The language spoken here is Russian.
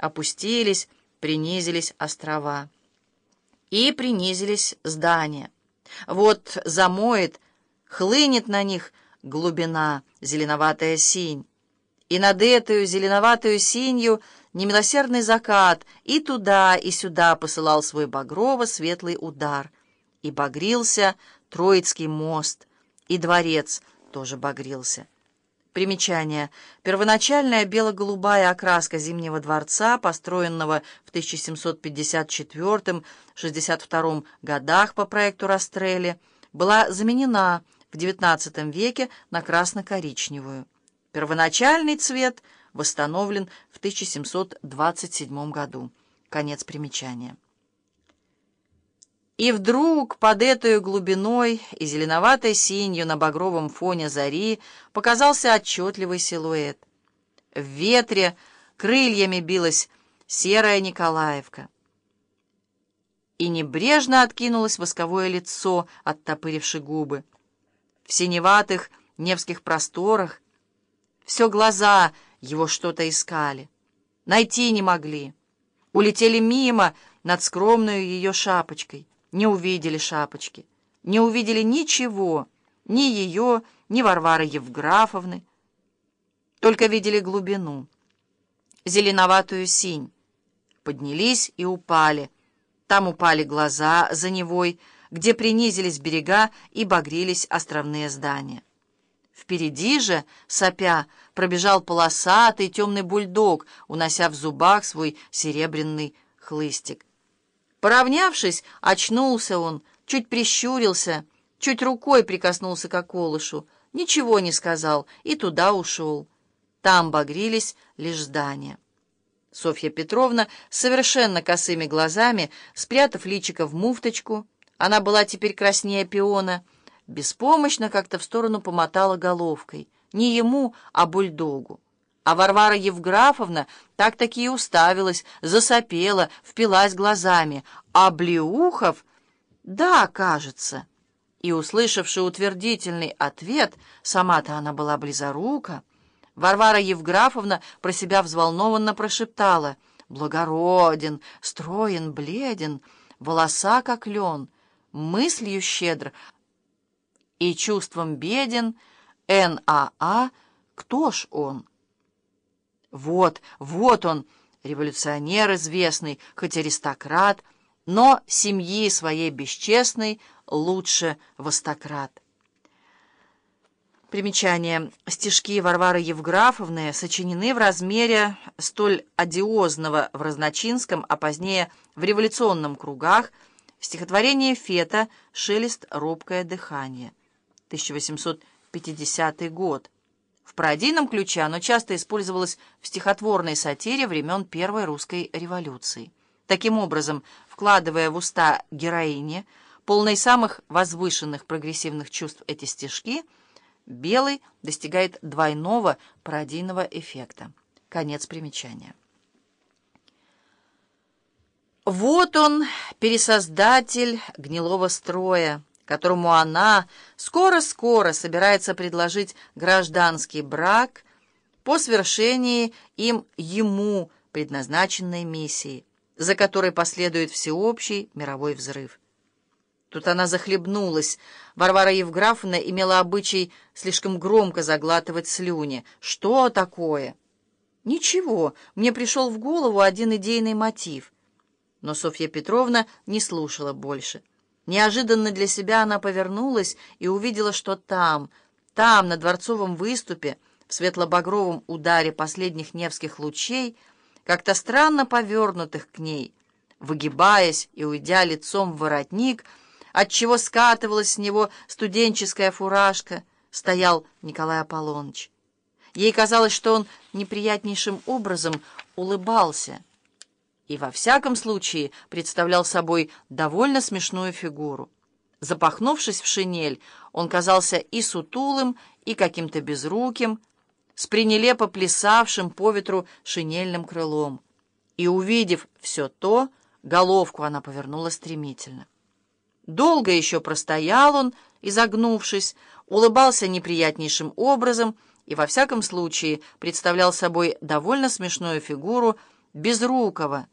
опустились, принизились острова. И принизились здания. Вот замоет, хлынет на них глубина, зеленоватая синь. И над эту зеленоватую синью немилосердный закат и туда, и сюда посылал свой багрово-светлый удар. И багрился Троицкий мост, и дворец тоже багрился. Примечание. Первоначальная бело-голубая окраска Зимнего дворца, построенного в 1754-62 годах по проекту Растрелли, была заменена в XIX веке на красно-коричневую. Первоначальный цвет восстановлен в 1727 году. Конец примечания. И вдруг под этой глубиной и зеленоватой синью на багровом фоне зари показался отчетливый силуэт. В ветре крыльями билась серая Николаевка. И небрежно откинулось восковое лицо, оттопыривши губы. В синеватых невских просторах все глаза его что-то искали. Найти не могли. Улетели мимо над скромной ее шапочкой не увидели шапочки, не увидели ничего, ни ее, ни Варвары Евграфовны, только видели глубину, зеленоватую синь. Поднялись и упали. Там упали глаза за Невой, где принизились берега и багрились островные здания. Впереди же, сопя, пробежал полосатый темный бульдог, унося в зубах свой серебряный хлыстик. Поравнявшись, очнулся он, чуть прищурился, чуть рукой прикоснулся к околышу, ничего не сказал и туда ушел. Там багрились лишь здания. Софья Петровна совершенно косыми глазами, спрятав личико в муфточку, она была теперь краснее пиона, беспомощно как-то в сторону помотала головкой. Не ему, а бульдогу. А Варвара Евграфовна так-таки и уставилась, засопела, впилась глазами. А Блеухов... Да, кажется. И, услышавши утвердительный ответ, сама-то она была близорука, Варвара Евграфовна про себя взволнованно прошептала «Благороден, строен, бледен, волоса как лен, мыслью щедр и чувством беден, Н.А.А. Кто ж он?» Вот, вот он, революционер известный, хоть аристократ, но семьи своей бесчестной лучше востократ. Примечание. Стишки Варвары Евграфовны сочинены в размере столь одиозного в Разночинском, а позднее в революционном кругах, стихотворение Фета «Шелест, робкое дыхание», 1850 год. В пародийном ключе оно часто использовалось в стихотворной сатире времен Первой русской революции. Таким образом, вкладывая в уста героини, полной самых возвышенных прогрессивных чувств эти стишки, Белый достигает двойного пародийного эффекта. Конец примечания. Вот он, пересоздатель гнилого строя, которому она скоро-скоро собирается предложить гражданский брак по свершении им ему предназначенной миссии, за которой последует всеобщий мировой взрыв. Тут она захлебнулась. Варвара Евграфовна имела обычай слишком громко заглатывать слюни. «Что такое?» «Ничего, мне пришел в голову один идейный мотив». Но Софья Петровна не слушала больше. Неожиданно для себя она повернулась и увидела, что там, там, на дворцовом выступе, в светло-багровом ударе последних невских лучей, как-то странно повернутых к ней, выгибаясь и уйдя лицом в воротник, отчего скатывалась с него студенческая фуражка, стоял Николай Аполлоныч. Ей казалось, что он неприятнейшим образом улыбался — и во всяком случае представлял собой довольно смешную фигуру. Запахнувшись в шинель, он казался и сутулым, и каким-то безруким, с пренелепо плясавшим по ветру шинельным крылом. И, увидев все то, головку она повернула стремительно. Долго еще простоял он, изогнувшись, улыбался неприятнейшим образом и, во всяком случае, представлял собой довольно смешную фигуру, безрукого,